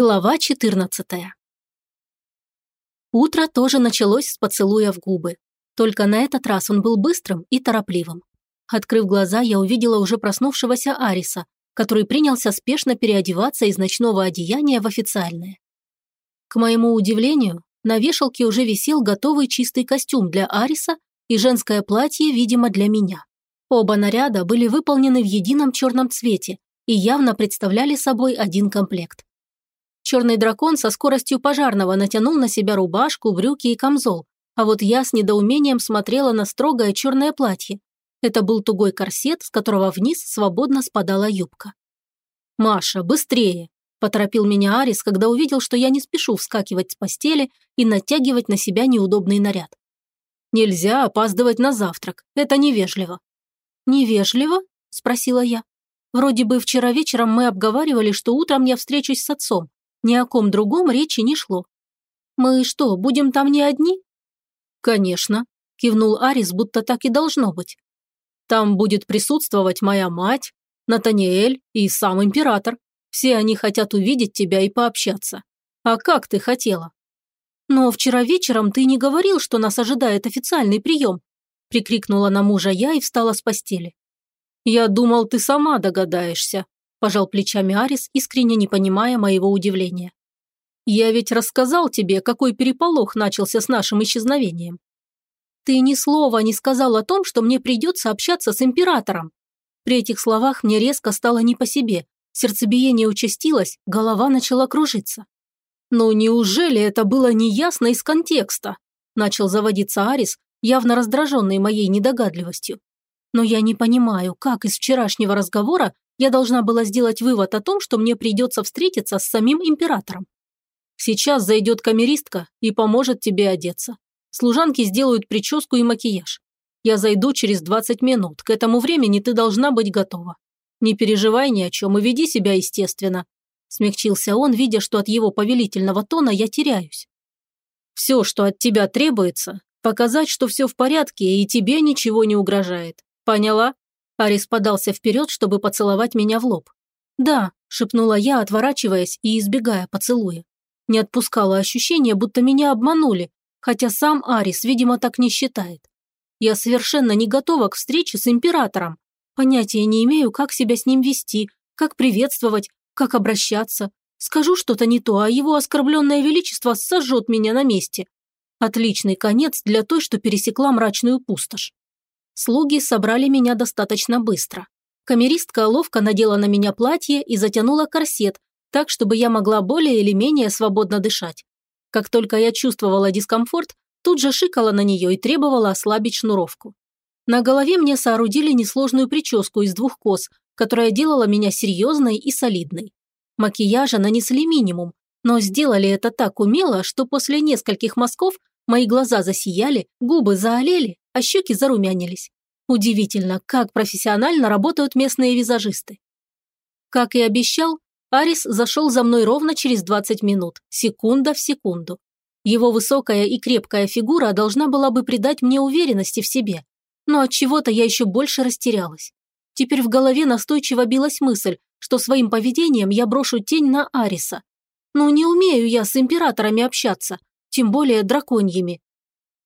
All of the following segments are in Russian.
Глава 14 Утро тоже началось с поцелуя в губы. Только на этот раз он был быстрым и торопливым. Открыв глаза, я увидела уже проснувшегося Ариса, который принялся спешно переодеваться из ночного одеяния в официальное. К моему удивлению, на вешалке уже висел готовый чистый костюм для Ариса и женское платье, видимо, для меня. Оба наряда были выполнены в едином черном цвете и явно представляли собой один комплект. Черный дракон со скоростью пожарного натянул на себя рубашку, брюки и камзол, а вот я с недоумением смотрела на строгое черное платье. Это был тугой корсет, с которого вниз свободно спадала юбка. «Маша, быстрее!» – поторопил меня Арис, когда увидел, что я не спешу вскакивать с постели и натягивать на себя неудобный наряд. «Нельзя опаздывать на завтрак, это невежливо». «Невежливо?» – спросила я. «Вроде бы вчера вечером мы обговаривали, что утром я встречусь с отцом. Ни о ком другом речи не шло. «Мы что, будем там не одни?» «Конечно», – кивнул Арис, будто так и должно быть. «Там будет присутствовать моя мать, Натаниэль и сам император. Все они хотят увидеть тебя и пообщаться. А как ты хотела?» «Но вчера вечером ты не говорил, что нас ожидает официальный прием», – прикрикнула на мужа я и встала с постели. «Я думал, ты сама догадаешься», – пожал плечами Арис, искренне не понимая моего удивления. «Я ведь рассказал тебе, какой переполох начался с нашим исчезновением». «Ты ни слова не сказал о том, что мне придется общаться с императором». При этих словах мне резко стало не по себе, сердцебиение участилось, голова начала кружиться. «Ну неужели это было неясно из контекста?» – начал заводиться Арис, явно раздраженный моей недогадливостью. Но я не понимаю, как из вчерашнего разговора я должна была сделать вывод о том, что мне придется встретиться с самим императором. Сейчас зайдет камеристка и поможет тебе одеться. Служанки сделают прическу и макияж. Я зайду через 20 минут. К этому времени ты должна быть готова. Не переживай ни о чем и веди себя естественно. Смягчился он, видя, что от его повелительного тона я теряюсь. Все, что от тебя требуется, показать, что все в порядке и тебе ничего не угрожает. Поняла? Арис подался вперед, чтобы поцеловать меня в лоб. «Да», – шепнула я, отворачиваясь и избегая поцелуя. Не отпускало ощущение, будто меня обманули, хотя сам Арис, видимо, так не считает. Я совершенно не готова к встрече с императором. Понятия не имею, как себя с ним вести, как приветствовать, как обращаться. Скажу что-то не то, а его оскорбленное величество сожжет меня на месте. Отличный конец для той, что пересекла мрачную пустошь. Слуги собрали меня достаточно быстро. Камеристка ловко надела на меня платье и затянула корсет, так, чтобы я могла более или менее свободно дышать. Как только я чувствовала дискомфорт, тут же шикала на нее и требовала ослабить шнуровку. На голове мне соорудили несложную прическу из двух кос, которая делала меня серьезной и солидной. Макияжа нанесли минимум, но сделали это так умело, что после нескольких мазков мои глаза засияли, губы заолели, а щеки зарумянились. Удивительно, как профессионально работают местные визажисты. Как и обещал, Арис зашел за мной ровно через 20 минут, секунда в секунду. Его высокая и крепкая фигура должна была бы придать мне уверенности в себе. Но от чего-то я еще больше растерялась. Теперь в голове настойчиво билась мысль, что своим поведением я брошу тень на Ариса. Ну не умею я с императорами общаться, тем более драконьими.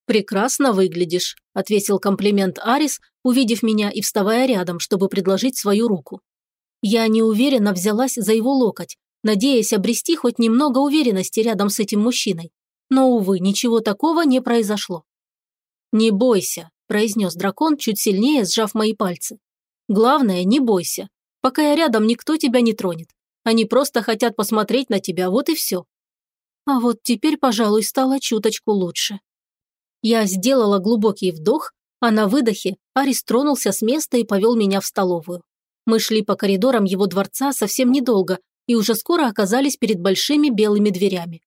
«Прекрасно выглядишь», – ответил комплимент Арис, увидев меня и вставая рядом, чтобы предложить свою руку. Я неуверенно взялась за его локоть, надеясь обрести хоть немного уверенности рядом с этим мужчиной. Но, увы, ничего такого не произошло. «Не бойся», – произнес дракон, чуть сильнее сжав мои пальцы. «Главное, не бойся. Пока я рядом, никто тебя не тронет. Они просто хотят посмотреть на тебя, вот и все». А вот теперь, пожалуй, стало чуточку лучше. Я сделала глубокий вдох, а на выдохе Арис тронулся с места и повел меня в столовую. Мы шли по коридорам его дворца совсем недолго и уже скоро оказались перед большими белыми дверями.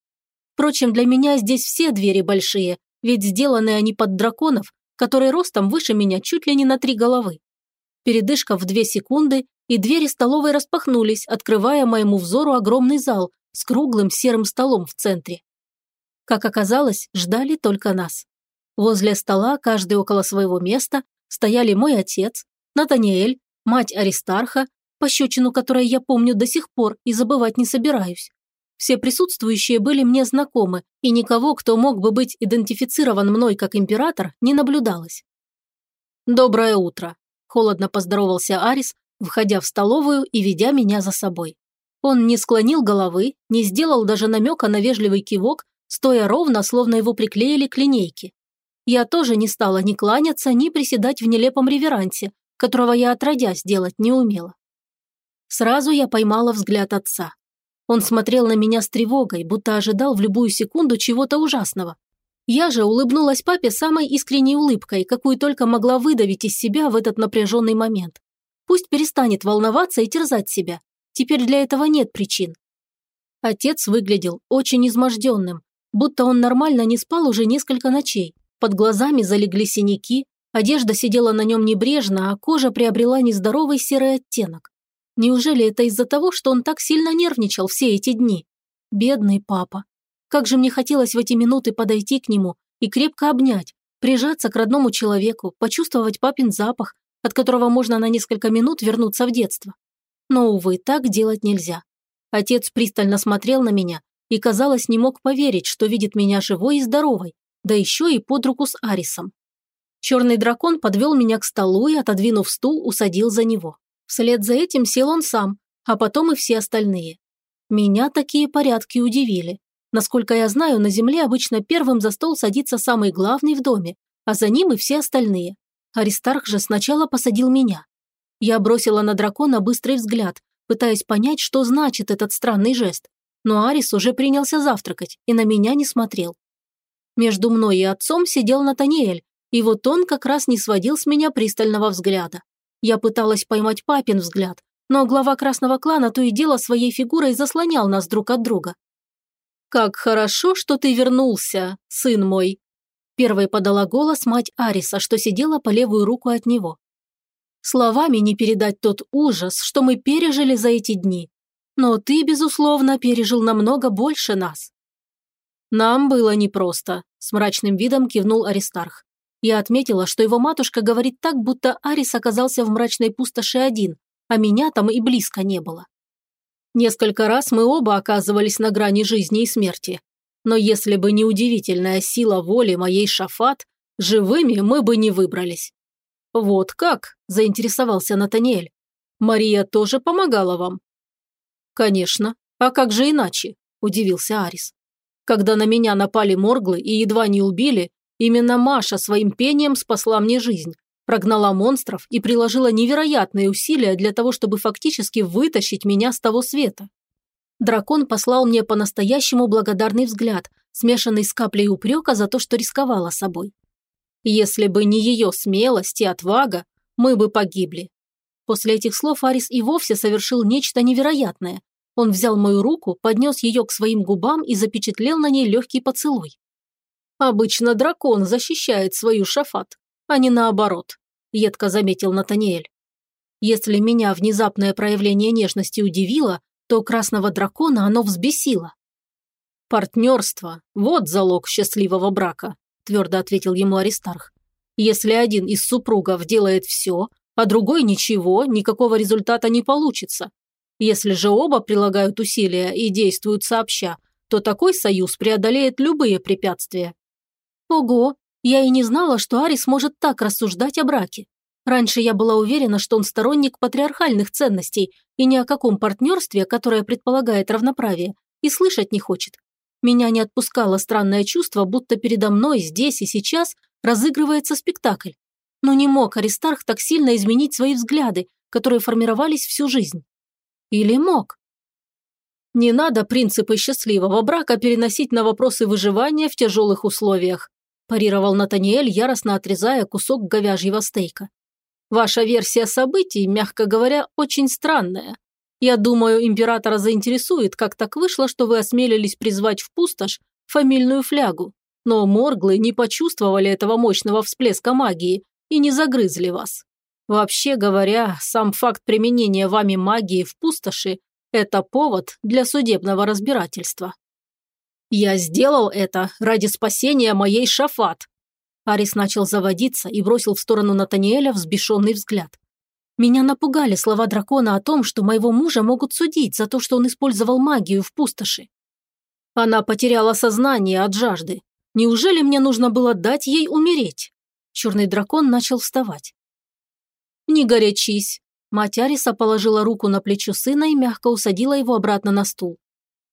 Впрочем, для меня здесь все двери большие, ведь сделаны они под драконов, которые ростом выше меня чуть ли не на три головы. Передышка в две секунды, и двери столовой распахнулись, открывая моему взору огромный зал с круглым серым столом в центре. Как оказалось, ждали только нас. Возле стола, каждый около своего места, стояли мой отец, Натаниэль, мать Аристарха, пощечину которой я помню до сих пор и забывать не собираюсь, Все присутствующие были мне знакомы, и никого, кто мог бы быть идентифицирован мной как император, не наблюдалось. «Доброе утро», – холодно поздоровался Арис, входя в столовую и ведя меня за собой. Он не склонил головы, не сделал даже намека на вежливый кивок, стоя ровно, словно его приклеили к линейке. Я тоже не стала ни кланяться, ни приседать в нелепом реверансе, которого я отродясь делать не умела. Сразу я поймала взгляд отца. Он смотрел на меня с тревогой, будто ожидал в любую секунду чего-то ужасного. Я же улыбнулась папе самой искренней улыбкой, какую только могла выдавить из себя в этот напряженный момент. Пусть перестанет волноваться и терзать себя. Теперь для этого нет причин. Отец выглядел очень изможденным, будто он нормально не спал уже несколько ночей. Под глазами залегли синяки, одежда сидела на нем небрежно, а кожа приобрела нездоровый серый оттенок. Неужели это из-за того, что он так сильно нервничал все эти дни? Бедный папа. Как же мне хотелось в эти минуты подойти к нему и крепко обнять, прижаться к родному человеку, почувствовать папин запах, от которого можно на несколько минут вернуться в детство. Но, увы, так делать нельзя. Отец пристально смотрел на меня и, казалось, не мог поверить, что видит меня живой и здоровой, да еще и под руку с Арисом. Черный дракон подвел меня к столу и, отодвинув стул, усадил за него. Вслед за этим сел он сам, а потом и все остальные. Меня такие порядки удивили. Насколько я знаю, на земле обычно первым за стол садится самый главный в доме, а за ним и все остальные. Аристарх же сначала посадил меня. Я бросила на дракона быстрый взгляд, пытаясь понять, что значит этот странный жест. Но Арис уже принялся завтракать и на меня не смотрел. Между мной и отцом сидел Натаниэль, и вот он как раз не сводил с меня пристального взгляда. Я пыталась поймать папин взгляд, но глава красного клана то и дело своей фигурой заслонял нас друг от друга. «Как хорошо, что ты вернулся, сын мой!» Первой подала голос мать Ариса, что сидела по левую руку от него. Словами не передать тот ужас, что мы пережили за эти дни. Но ты, безусловно, пережил намного больше нас. Нам было непросто, с мрачным видом кивнул Аристарх. Я отметила, что его матушка говорит так, будто Арис оказался в мрачной пустоши один, а меня там и близко не было. Несколько раз мы оба оказывались на грани жизни и смерти. Но если бы не удивительная сила воли моей Шафат, живыми мы бы не выбрались. «Вот как?» – заинтересовался Натаниэль. «Мария тоже помогала вам?» «Конечно. А как же иначе?» – удивился Арис. «Когда на меня напали морглы и едва не убили, Именно Маша своим пением спасла мне жизнь, прогнала монстров и приложила невероятные усилия для того, чтобы фактически вытащить меня с того света. Дракон послал мне по-настоящему благодарный взгляд, смешанный с каплей упрека за то, что рисковала собой. Если бы не ее смелость и отвага, мы бы погибли. После этих слов Арис и вовсе совершил нечто невероятное. Он взял мою руку, поднес ее к своим губам и запечатлел на ней легкий поцелуй. Обычно дракон защищает свою шафат, а не наоборот», – едко заметил Натаниэль. «Если меня внезапное проявление нежности удивило, то красного дракона оно взбесило». «Партнерство – вот залог счастливого брака», – твердо ответил ему Аристарх. «Если один из супругов делает все, а другой ничего, никакого результата не получится. Если же оба прилагают усилия и действуют сообща, то такой союз преодолеет любые препятствия. Ого, я и не знала, что Арис может так рассуждать о браке. Раньше я была уверена, что он сторонник патриархальных ценностей и ни о каком партнерстве, которое предполагает равноправие, и слышать не хочет. Меня не отпускало странное чувство, будто передо мной здесь и сейчас разыгрывается спектакль. Но не мог Аристарх так сильно изменить свои взгляды, которые формировались всю жизнь. Или мог? Не надо принципы счастливого брака переносить на вопросы выживания в тяжелых условиях парировал Натаниэль, яростно отрезая кусок говяжьего стейка. «Ваша версия событий, мягко говоря, очень странная. Я думаю, императора заинтересует, как так вышло, что вы осмелились призвать в пустошь фамильную флягу. Но морглы не почувствовали этого мощного всплеска магии и не загрызли вас. Вообще говоря, сам факт применения вами магии в пустоши – это повод для судебного разбирательства». «Я сделал это ради спасения моей Шафат!» Арис начал заводиться и бросил в сторону Натаниэля взбешенный взгляд. Меня напугали слова дракона о том, что моего мужа могут судить за то, что он использовал магию в пустоши. Она потеряла сознание от жажды. Неужели мне нужно было дать ей умереть? Черный дракон начал вставать. «Не горячись». Мать Ариса положила руку на плечо сына и мягко усадила его обратно на стул.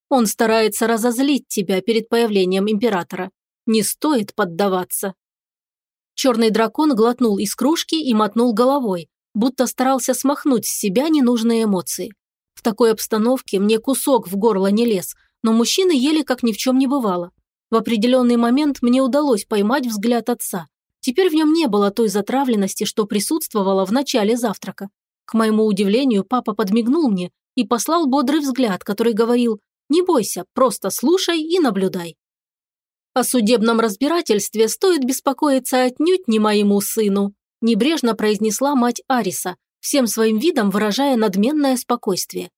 «Он старается разозлить тебя перед появлением императора. Не стоит поддаваться». Черный дракон глотнул из кружки и мотнул головой, будто старался смахнуть с себя ненужные эмоции. В такой обстановке мне кусок в горло не лез, но мужчины ели как ни в чем не бывало. В определенный момент мне удалось поймать взгляд отца. Теперь в нем не было той затравленности, что присутствовала в начале завтрака. К моему удивлению, папа подмигнул мне и послал бодрый взгляд, который говорил «Не бойся, просто слушай и наблюдай». О судебном разбирательстве стоит беспокоиться отнюдь не моему сыну, небрежно произнесла мать Ариса, всем своим видом выражая надменное спокойствие.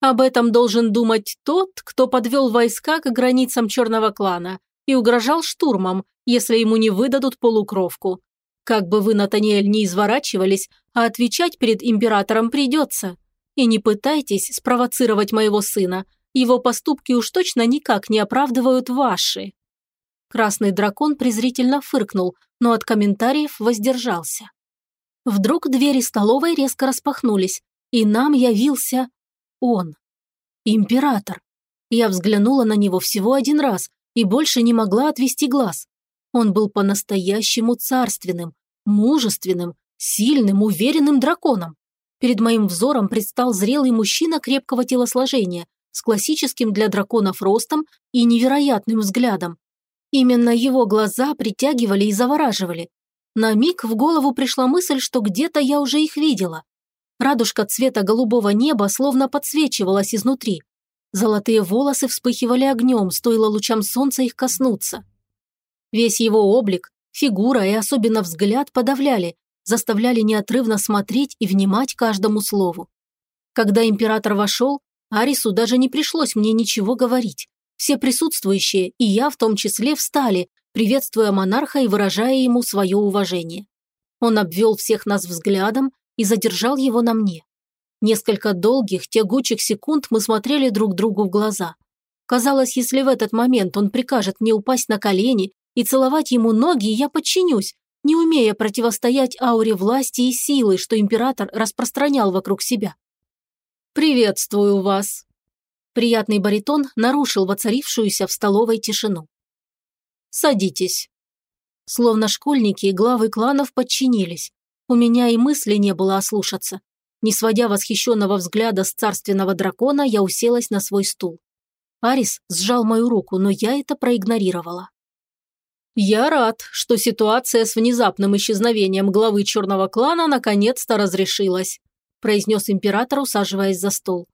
Об этом должен думать тот, кто подвел войска к границам черного клана и угрожал штурмом, если ему не выдадут полукровку. Как бы вы, Натаниэль, не изворачивались, а отвечать перед императором придется. И не пытайтесь спровоцировать моего сына, его поступки уж точно никак не оправдывают ваши. Красный дракон презрительно фыркнул, но от комментариев воздержался. Вдруг двери столовой резко распахнулись, и нам явился он. Император. Я взглянула на него всего один раз и больше не могла отвести глаз. Он был по-настоящему царственным, мужественным, сильным, уверенным драконом. Перед моим взором предстал зрелый мужчина крепкого телосложения, с классическим для драконов ростом и невероятным взглядом. Именно его глаза притягивали и завораживали. На миг в голову пришла мысль, что где-то я уже их видела. Радужка цвета голубого неба словно подсвечивалась изнутри. Золотые волосы вспыхивали огнем, стоило лучам солнца их коснуться. Весь его облик, фигура и особенно взгляд подавляли, заставляли неотрывно смотреть и внимать каждому слову. Когда император вошел, Арису даже не пришлось мне ничего говорить. Все присутствующие, и я в том числе, встали, приветствуя монарха и выражая ему свое уважение. Он обвел всех нас взглядом и задержал его на мне. Несколько долгих, тягучих секунд мы смотрели друг другу в глаза. Казалось, если в этот момент он прикажет мне упасть на колени и целовать ему ноги, я подчинюсь, не умея противостоять ауре власти и силы, что император распространял вокруг себя. «Приветствую вас», Приятный баритон нарушил воцарившуюся в столовой тишину. «Садитесь». Словно школьники и главы кланов подчинились. У меня и мысли не было ослушаться. Не сводя восхищенного взгляда с царственного дракона, я уселась на свой стул. Арис сжал мою руку, но я это проигнорировала. «Я рад, что ситуация с внезапным исчезновением главы черного клана наконец-то разрешилась», произнес император, усаживаясь за стол.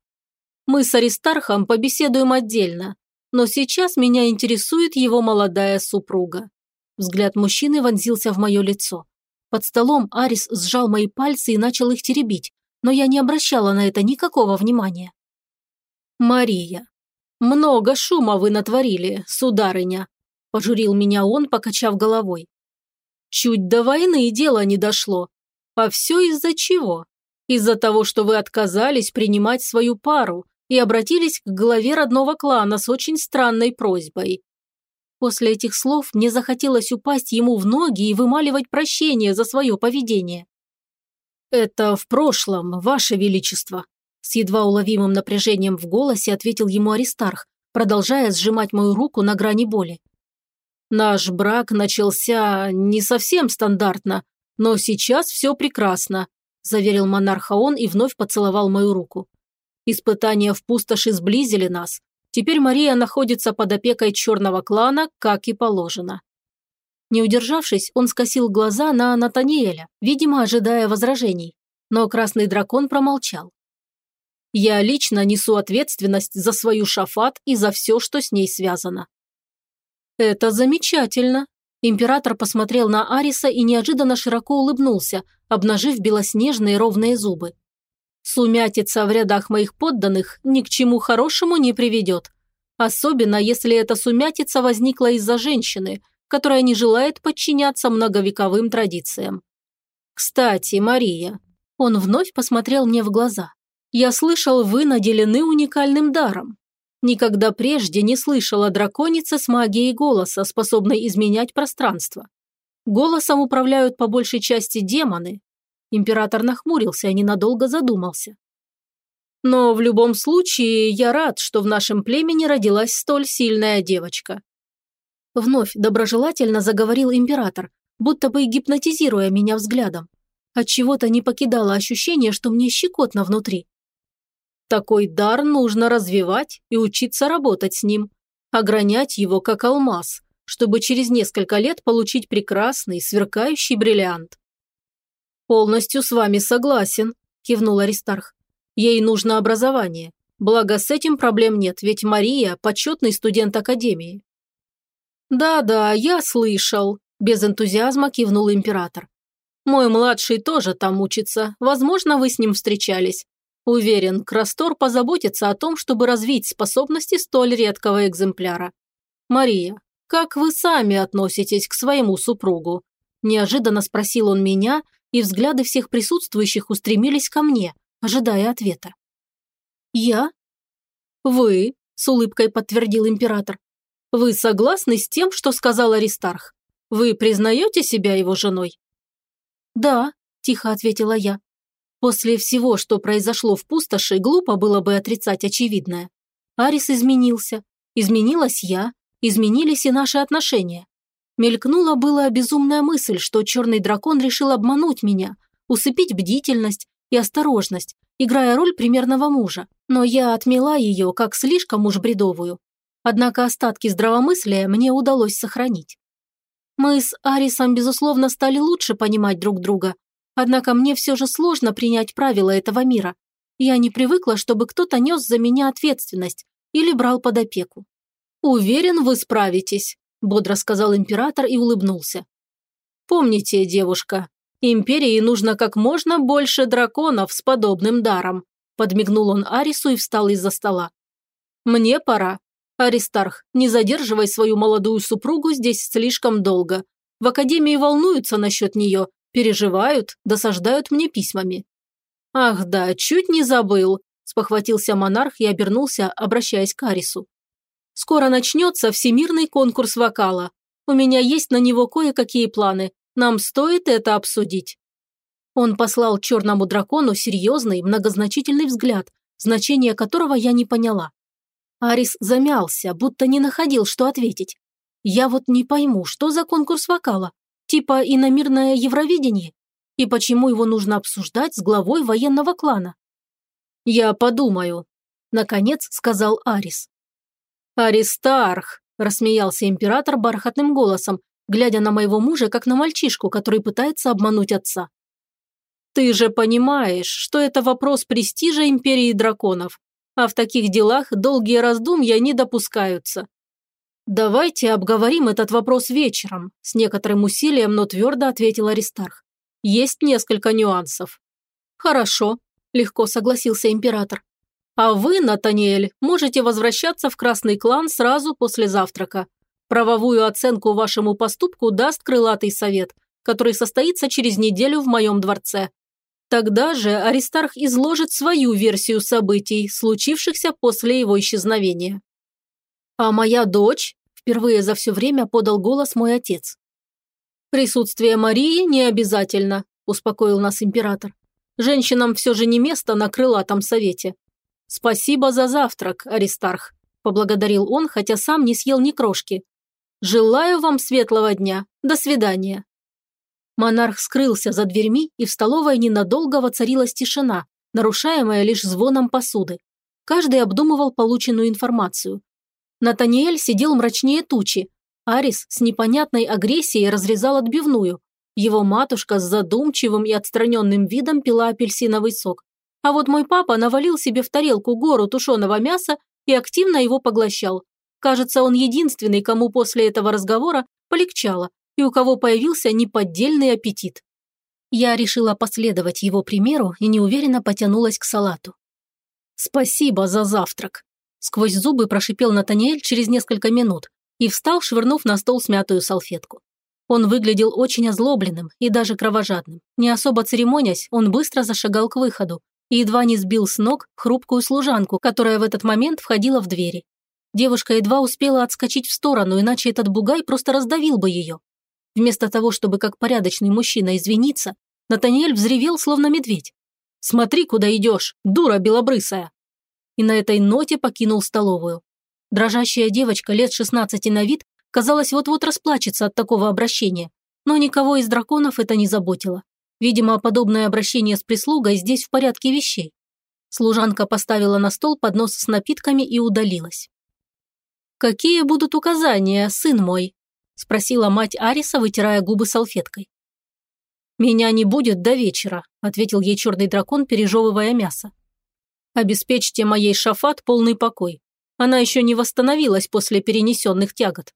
Мы с Аристархом побеседуем отдельно, но сейчас меня интересует его молодая супруга». Взгляд мужчины вонзился в мое лицо. Под столом Арис сжал мои пальцы и начал их теребить, но я не обращала на это никакого внимания. «Мария, много шума вы натворили, сударыня», – пожурил меня он, покачав головой. «Чуть до войны дело не дошло. А все из-за чего? Из-за того, что вы отказались принимать свою пару, и обратились к главе родного клана с очень странной просьбой. После этих слов мне захотелось упасть ему в ноги и вымаливать прощение за свое поведение. «Это в прошлом, Ваше Величество», – с едва уловимым напряжением в голосе ответил ему Аристарх, продолжая сжимать мою руку на грани боли. «Наш брак начался не совсем стандартно, но сейчас все прекрасно», – заверил монарха он и вновь поцеловал мою руку. Испытания в пустоши сблизили нас. Теперь Мария находится под опекой черного клана, как и положено. Не удержавшись, он скосил глаза на Натаниэля, видимо, ожидая возражений. Но красный дракон промолчал. «Я лично несу ответственность за свою шафат и за все, что с ней связано». «Это замечательно», Император посмотрел на Ариса и неожиданно широко улыбнулся, обнажив белоснежные ровные зубы. Сумятица в рядах моих подданных ни к чему хорошему не приведет. Особенно, если эта сумятица возникла из-за женщины, которая не желает подчиняться многовековым традициям. «Кстати, Мария», он вновь посмотрел мне в глаза. «Я слышал, вы наделены уникальным даром. Никогда прежде не слышала драконицы с магией голоса, способной изменять пространство. Голосом управляют по большей части демоны. Император нахмурился и ненадолго задумался. Но в любом случае я рад, что в нашем племени родилась столь сильная девочка. Вновь доброжелательно заговорил император, будто бы гипнотизируя меня взглядом. Отчего-то не покидало ощущение, что мне щекотно внутри. Такой дар нужно развивать и учиться работать с ним, огранять его как алмаз, чтобы через несколько лет получить прекрасный, сверкающий бриллиант. «Полностью с вами согласен», – кивнул Аристарх. Ей нужно образование. Благо, с этим проблем нет, ведь Мария – почетный студент Академии. «Да-да, я слышал», – без энтузиазма кивнул император. «Мой младший тоже там учится. Возможно, вы с ним встречались. Уверен, Крастор позаботится о том, чтобы развить способности столь редкого экземпляра. Мария, как вы сами относитесь к своему супругу?» Неожиданно спросил он меня, и взгляды всех присутствующих устремились ко мне, ожидая ответа. «Я?» «Вы», – с улыбкой подтвердил император. «Вы согласны с тем, что сказал Аристарх? Вы признаете себя его женой?» «Да», – тихо ответила я. После всего, что произошло в пустоши, глупо было бы отрицать очевидное. Арис изменился, изменилась я, изменились и наши отношения. Мелькнула была безумная мысль, что черный дракон решил обмануть меня, усыпить бдительность и осторожность, играя роль примерного мужа, но я отмела ее как слишком уж бредовую. Однако остатки здравомыслия мне удалось сохранить. Мы с Арисом, безусловно, стали лучше понимать друг друга, однако мне все же сложно принять правила этого мира. Я не привыкла, чтобы кто-то нес за меня ответственность или брал под опеку. «Уверен, вы справитесь», – бодро сказал император и улыбнулся. «Помните, девушка, Империи нужно как можно больше драконов с подобным даром», подмигнул он Арису и встал из-за стола. «Мне пора. Аристарх, не задерживай свою молодую супругу здесь слишком долго. В Академии волнуются насчет нее, переживают, досаждают мне письмами». «Ах да, чуть не забыл», – спохватился монарх и обернулся, обращаясь к Арису. «Скоро начнется всемирный конкурс вокала. У меня есть на него кое-какие планы. Нам стоит это обсудить». Он послал черному дракону серьезный, многозначительный взгляд, значение которого я не поняла. Арис замялся, будто не находил, что ответить. Я вот не пойму, что за конкурс вокала? Типа иномирное Евровидение? И почему его нужно обсуждать с главой военного клана? «Я подумаю», – наконец сказал Арис. «Аристарх», – рассмеялся император бархатным голосом, глядя на моего мужа, как на мальчишку, который пытается обмануть отца. «Ты же понимаешь, что это вопрос престижа Империи Драконов, а в таких делах долгие раздумья не допускаются. Давайте обговорим этот вопрос вечером», с некоторым усилием, но твердо ответил Аристарх. «Есть несколько нюансов». «Хорошо», – легко согласился император. «А вы, Натаниэль, можете возвращаться в Красный клан сразу после завтрака. Правовую оценку вашему поступку даст крылатый совет, который состоится через неделю в моем дворце. Тогда же Аристарх изложит свою версию событий, случившихся после его исчезновения. «А моя дочь?» – впервые за все время подал голос мой отец. «Присутствие Марии не обязательно», – успокоил нас император. «Женщинам все же не место на крылатом совете. Спасибо за завтрак, Аристарх», – поблагодарил он, хотя сам не съел ни крошки, Желаю вам светлого дня. До свидания». Монарх скрылся за дверьми, и в столовой ненадолго воцарилась тишина, нарушаемая лишь звоном посуды. Каждый обдумывал полученную информацию. Натаниэль сидел мрачнее тучи. Арис с непонятной агрессией разрезал отбивную. Его матушка с задумчивым и отстраненным видом пила апельсиновый сок. А вот мой папа навалил себе в тарелку гору тушеного мяса и активно его поглощал. Кажется, он единственный, кому после этого разговора полегчало и у кого появился неподдельный аппетит. Я решила последовать его примеру и неуверенно потянулась к салату. «Спасибо за завтрак», – сквозь зубы прошипел Натаниэль через несколько минут и встал, швырнув на стол смятую салфетку. Он выглядел очень озлобленным и даже кровожадным. Не особо церемонясь, он быстро зашагал к выходу и едва не сбил с ног хрупкую служанку, которая в этот момент входила в двери. Девушка едва успела отскочить в сторону, иначе этот бугай просто раздавил бы ее. Вместо того, чтобы как порядочный мужчина извиниться, Натаниэль взревел, словно медведь. «Смотри, куда идешь, дура белобрысая!» И на этой ноте покинул столовую. Дрожащая девочка лет 16 на вид, казалось, вот-вот расплачется от такого обращения, но никого из драконов это не заботило. Видимо, подобное обращение с прислугой здесь в порядке вещей. Служанка поставила на стол поднос с напитками и удалилась. «Какие будут указания, сын мой?» – спросила мать Ариса, вытирая губы салфеткой. «Меня не будет до вечера», – ответил ей черный дракон, пережевывая мясо. «Обеспечьте моей Шафат полный покой. Она еще не восстановилась после перенесенных тягот.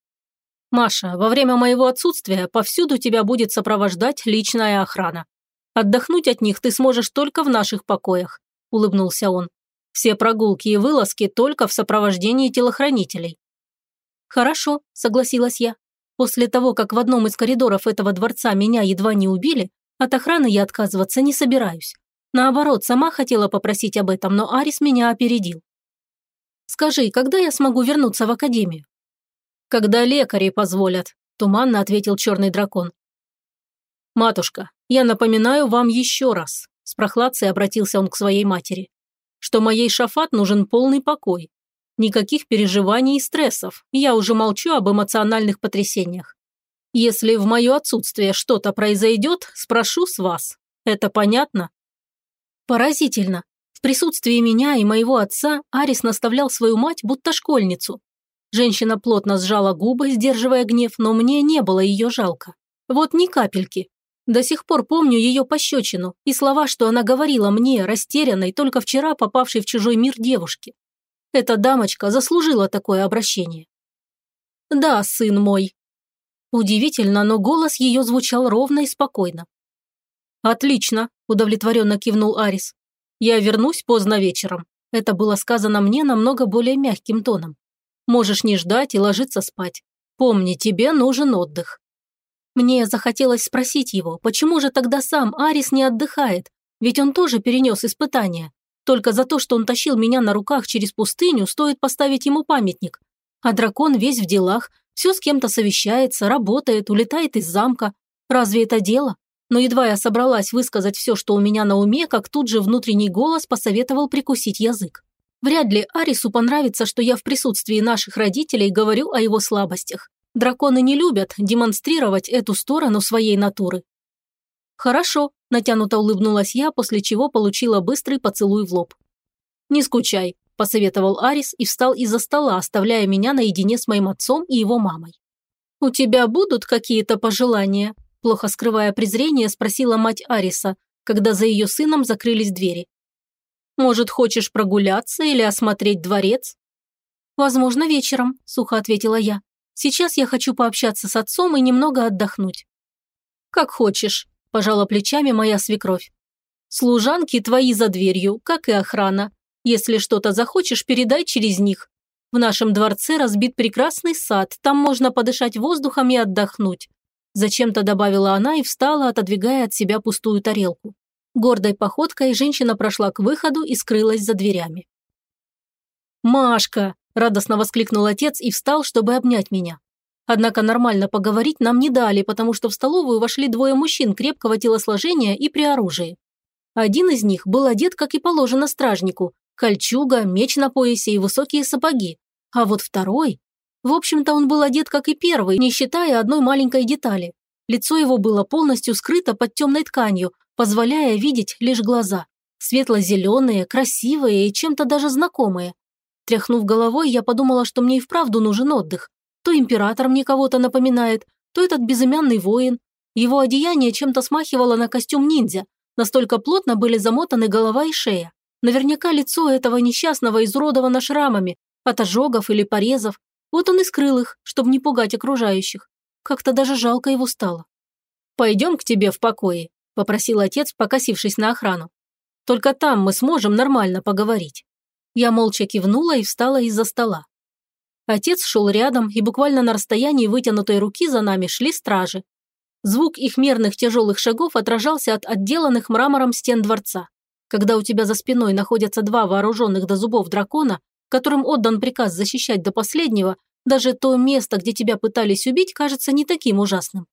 Маша, во время моего отсутствия повсюду тебя будет сопровождать личная охрана. Отдохнуть от них ты сможешь только в наших покоях», – улыбнулся он. «Все прогулки и вылазки только в сопровождении телохранителей». «Хорошо», – согласилась я. «После того, как в одном из коридоров этого дворца меня едва не убили, от охраны я отказываться не собираюсь. Наоборот, сама хотела попросить об этом, но Арис меня опередил. Скажи, когда я смогу вернуться в академию? «Когда лекари позволят», – туманно ответил черный дракон. «Матушка, я напоминаю вам еще раз», – с прохладцей обратился он к своей матери, «что моей шафат нужен полный покой. Никаких переживаний и стрессов, я уже молчу об эмоциональных потрясениях. Если в мое отсутствие что-то произойдет, спрошу с вас. Это понятно?» Поразительно. В присутствии меня и моего отца Арис наставлял свою мать будто школьницу, Женщина плотно сжала губы, сдерживая гнев, но мне не было ее жалко. Вот ни капельки. До сих пор помню ее пощечину и слова, что она говорила мне, растерянной, только вчера попавшей в чужой мир девушке. Эта дамочка заслужила такое обращение. «Да, сын мой». Удивительно, но голос ее звучал ровно и спокойно. «Отлично», – удовлетворенно кивнул Арис. «Я вернусь поздно вечером». Это было сказано мне намного более мягким тоном. Можешь не ждать и ложиться спать. Помни, тебе нужен отдых». Мне захотелось спросить его, почему же тогда сам Арис не отдыхает, ведь он тоже перенес испытания. Только за то, что он тащил меня на руках через пустыню, стоит поставить ему памятник. А дракон весь в делах, все с кем-то совещается, работает, улетает из замка. Разве это дело? Но едва я собралась высказать все, что у меня на уме, как тут же внутренний голос посоветовал прикусить язык. Вряд ли Арису понравится, что я в присутствии наших родителей говорю о его слабостях. Драконы не любят демонстрировать эту сторону своей натуры. «Хорошо», – натянуто улыбнулась я, после чего получила быстрый поцелуй в лоб. «Не скучай», – посоветовал Арис и встал из-за стола, оставляя меня наедине с моим отцом и его мамой. «У тебя будут какие-то пожелания?» – плохо скрывая презрение, спросила мать Ариса, когда за ее сыном закрылись двери. Может, хочешь прогуляться или осмотреть дворец?» «Возможно, вечером», – сухо ответила я. «Сейчас я хочу пообщаться с отцом и немного отдохнуть». «Как хочешь», – пожала плечами моя свекровь. «Служанки твои за дверью, как и охрана. Если что-то захочешь, передай через них. В нашем дворце разбит прекрасный сад, там можно подышать воздухом и отдохнуть». Зачем-то добавила она и встала, отодвигая от себя пустую тарелку. Гордой походкой женщина прошла к выходу и скрылась за дверями. «Машка!» – радостно воскликнул отец и встал, чтобы обнять меня. Однако нормально поговорить нам не дали, потому что в столовую вошли двое мужчин крепкого телосложения и при оружии. Один из них был одет, как и положено стражнику – кольчуга, меч на поясе и высокие сапоги. А вот второй… В общем-то, он был одет, как и первый, не считая одной маленькой детали. Лицо его было полностью скрыто под темной тканью, позволяя видеть лишь глаза. Светло-зеленые, красивые и чем-то даже знакомые. Тряхнув головой, я подумала, что мне и вправду нужен отдых. То император мне кого-то напоминает, то этот безымянный воин. Его одеяние чем-то смахивало на костюм ниндзя. Настолько плотно были замотаны голова и шея. Наверняка лицо этого несчастного изуродовано шрамами, от ожогов или порезов. Вот он и скрыл их, чтобы не пугать окружающих. Как-то даже жалко его стало. «Пойдем к тебе в покое», – попросил отец, покосившись на охрану. «Только там мы сможем нормально поговорить». Я молча кивнула и встала из-за стола. Отец шел рядом, и буквально на расстоянии вытянутой руки за нами шли стражи. Звук их мерных тяжелых шагов отражался от отделанных мрамором стен дворца. Когда у тебя за спиной находятся два вооруженных до зубов дракона, которым отдан приказ защищать до последнего, даже то место, где тебя пытались убить, кажется не таким ужасным.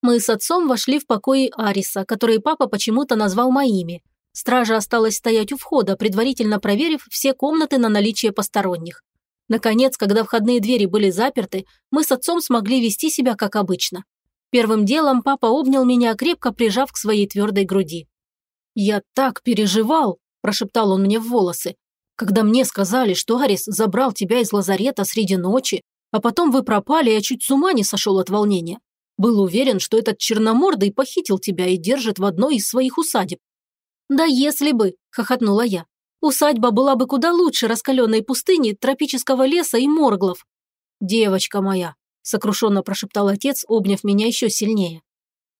Мы с отцом вошли в покои Ариса, которые папа почему-то назвал моими. Стража осталась стоять у входа, предварительно проверив все комнаты на наличие посторонних. Наконец, когда входные двери были заперты, мы с отцом смогли вести себя как обычно. Первым делом папа обнял меня, крепко прижав к своей твердой груди. «Я так переживал!» – прошептал он мне в волосы. «Когда мне сказали, что Арис забрал тебя из лазарета среди ночи, а потом вы пропали, я чуть с ума не сошел от волнения. Был уверен, что этот черномордый похитил тебя и держит в одной из своих усадеб». «Да если бы!» – хохотнула я. «Усадьба была бы куда лучше раскаленной пустыни, тропического леса и морглов». «Девочка моя!» – сокрушенно прошептал отец, обняв меня еще сильнее.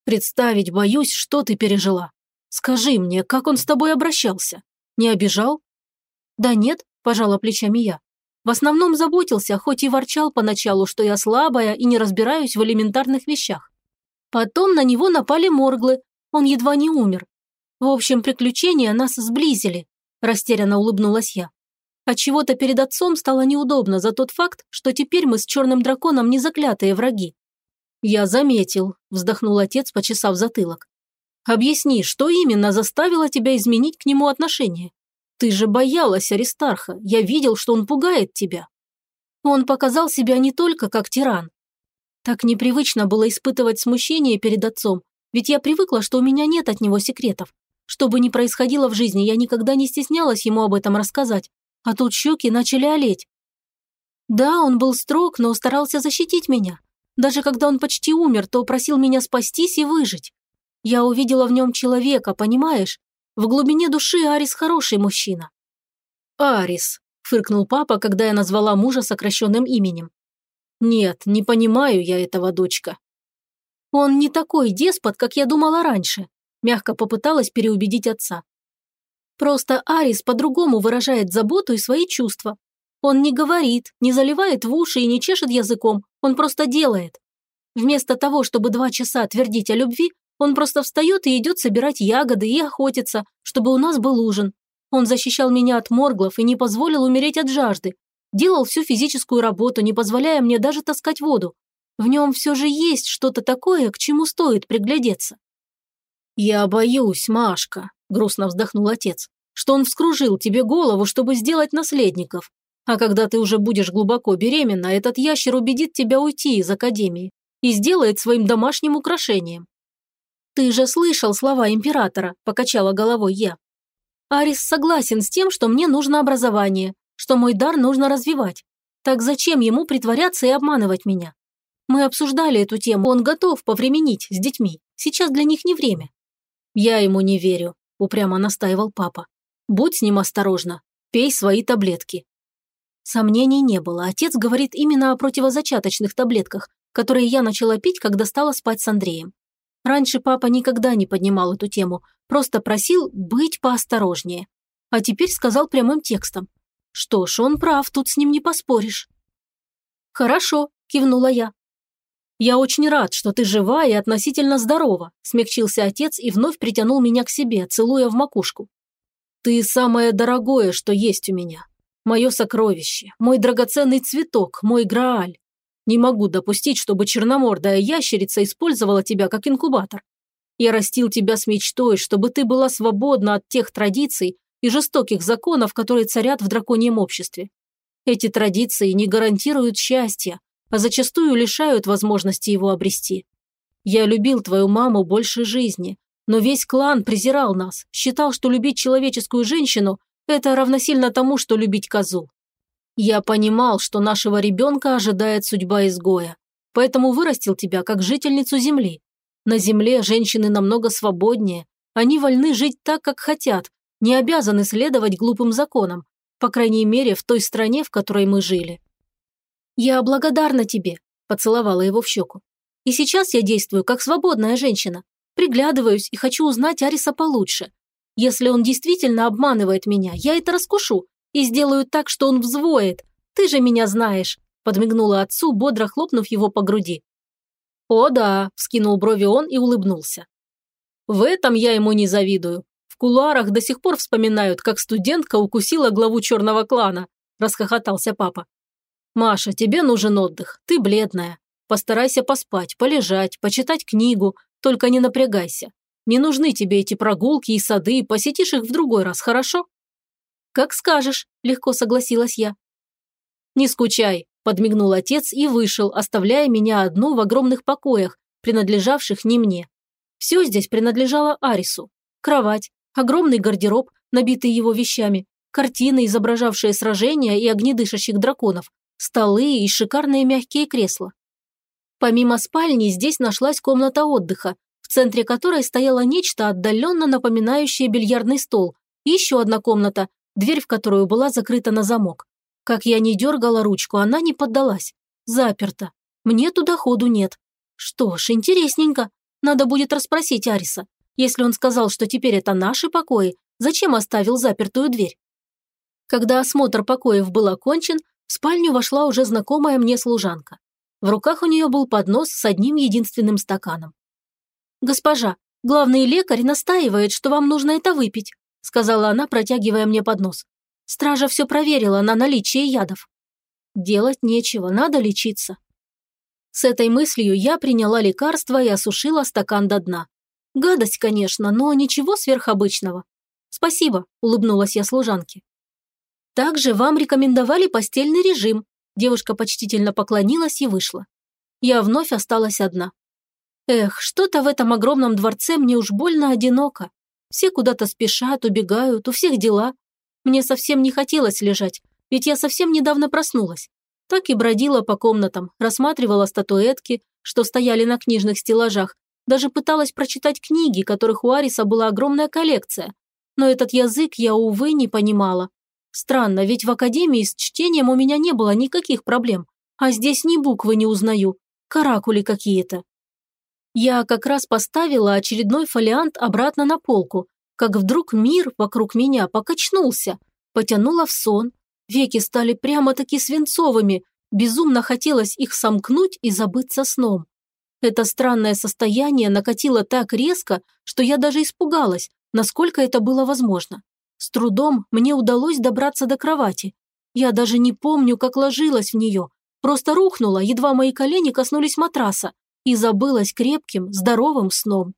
«Представить боюсь, что ты пережила. Скажи мне, как он с тобой обращался? Не обижал?» «Да нет», – пожала плечами я. В основном заботился, хоть и ворчал поначалу, что я слабая и не разбираюсь в элементарных вещах. Потом на него напали морглы, он едва не умер. В общем, приключения нас сблизили, растерянно улыбнулась я. А чего-то перед отцом стало неудобно за тот факт, что теперь мы с черным драконом не заклятые враги. Я заметил, вздохнул отец, почесав затылок. Объясни, что именно заставило тебя изменить к нему отношение? Ты же боялась Аристарха, я видел, что он пугает тебя. Он показал себя не только как тиран. Так непривычно было испытывать смущение перед отцом, ведь я привыкла, что у меня нет от него секретов. Что бы ни происходило в жизни, я никогда не стеснялась ему об этом рассказать, а тут щеки начали олеть. Да, он был строг, но старался защитить меня. Даже когда он почти умер, то просил меня спастись и выжить. Я увидела в нем человека, понимаешь? В глубине души Арис хороший мужчина». «Арис», – фыркнул папа, когда я назвала мужа сокращенным именем. «Нет, не понимаю я этого, дочка». «Он не такой деспот, как я думала раньше», – мягко попыталась переубедить отца. «Просто Арис по-другому выражает заботу и свои чувства. Он не говорит, не заливает в уши и не чешет языком, он просто делает. Вместо того, чтобы два часа твердить о любви, он просто встает и идет собирать ягоды и охотиться, чтобы у нас был ужин. Он защищал меня от морглов и не позволил умереть от жажды. Делал всю физическую работу, не позволяя мне даже таскать воду. В нем все же есть что-то такое, к чему стоит приглядеться. «Я боюсь, Машка», – грустно вздохнул отец, «что он вскружил тебе голову, чтобы сделать наследников. А когда ты уже будешь глубоко беременна, этот ящер убедит тебя уйти из академии и сделает своим домашним украшением. «Ты же слышал слова императора», – покачала головой я. «Арис согласен с тем, что мне нужно образование, что мой дар нужно развивать. Так зачем ему притворяться и обманывать меня? Мы обсуждали эту тему, он готов повременить с детьми. Сейчас для них не время». «Я ему не верю», – упрямо настаивал папа. «Будь с ним осторожна. Пей свои таблетки». Сомнений не было. Отец говорит именно о противозачаточных таблетках, которые я начала пить, когда стала спать с Андреем. Раньше папа никогда не поднимал эту тему, просто просил быть поосторожнее. А теперь сказал прямым текстом. Что ж, он прав, тут с ним не поспоришь. «Хорошо», – кивнула я. «Я очень рад, что ты жива и относительно здорова», – смягчился отец и вновь притянул меня к себе, целуя в макушку. «Ты самое дорогое, что есть у меня. Мое сокровище, мой драгоценный цветок, мой Грааль. Не могу допустить, чтобы черномордая ящерица использовала тебя как инкубатор. Я растил тебя с мечтой, чтобы ты была свободна от тех традиций и жестоких законов, которые царят в драконьем обществе. Эти традиции не гарантируют счастья, а зачастую лишают возможности его обрести. Я любил твою маму больше жизни, но весь клан презирал нас, считал, что любить человеческую женщину – это равносильно тому, что любить козу. Я понимал, что нашего ребенка ожидает судьба изгоя, поэтому вырастил тебя как жительницу земли. На земле женщины намного свободнее, они вольны жить так, как хотят, не обязаны следовать глупым законам, по крайней мере, в той стране, в которой мы жили. «Я благодарна тебе», – поцеловала его в щеку. «И сейчас я действую как свободная женщина. Приглядываюсь и хочу узнать Ариса получше. Если он действительно обманывает меня, я это раскушу, и сделаю так, что он взвоет. Ты же меня знаешь», – подмигнула отцу, бодро хлопнув его по груди. «О да», – вскинул брови он и улыбнулся. «В этом я ему не завидую. В кулуарах до сих пор вспоминают, как студентка укусила главу черного клана. расхохотался папа. «Маша, тебе нужен отдых, ты бледная. Постарайся поспать, полежать, почитать книгу, только не напрягайся. Не нужны тебе эти прогулки и сады, посетишь их в другой раз, хорошо?» «Как скажешь», – легко согласилась я. «Не скучай», – подмигнул отец и вышел, оставляя меня одну в огромных покоях, принадлежавших не мне. Все здесь принадлежало Арису. Кровать, огромный гардероб, набитый его вещами, картины, изображавшие сражения и огнедышащих драконов, столы и шикарные мягкие кресла. Помимо спальни здесь нашлась комната отдыха, в центре которой стояло нечто отдаленно напоминающее бильярдный стол, и еще одна комната, дверь в которую была закрыта на замок. Как я не дергала ручку, она не поддалась. Заперта. Мне туда ходу нет. Что ж, интересненько. Надо будет расспросить Ариса. Если он сказал, что теперь это наши покои, зачем оставил запертую дверь? Когда осмотр покоев был окончен, в спальню вошла уже знакомая мне служанка. В руках у нее был поднос с одним единственным стаканом. «Госпожа, главный лекарь настаивает, что вам нужно это выпить», сказала она, протягивая мне поднос. Стража все проверила на наличие ядов. Делать нечего, надо лечиться. С этой мыслью я приняла лекарство и осушила стакан до дна. Гадость, конечно, но ничего сверхобычного. Спасибо, улыбнулась я служанке. Также вам рекомендовали постельный режим, Девушка почтительно поклонилась и вышла. Я вновь осталась одна. Эх, что-то в этом огромном дворце мне уж больно одиноко. Все куда-то спешат, убегают, у всех дела. Мне совсем не хотелось лежать, ведь я совсем недавно проснулась. Так и бродила по комнатам, рассматривала статуэтки, что стояли на книжных стеллажах, даже пыталась прочитать книги, которых у Ариса была огромная коллекция. Но этот язык я, увы, не понимала. Странно, ведь в академии с чтением у меня не было никаких проблем, а здесь ни буквы не узнаю, каракули какие-то. Я как раз поставила очередной фолиант обратно на полку, как вдруг мир вокруг меня покачнулся, потянуло в сон. Веки стали прямо-таки свинцовыми, безумно хотелось их сомкнуть и забыться сном. Это странное состояние накатило так резко, что я даже испугалась, насколько это было возможно. С трудом мне удалось добраться до кровати. Я даже не помню, как ложилась в нее. Просто рухнула, едва мои колени коснулись матраса, и забылась крепким, здоровым сном.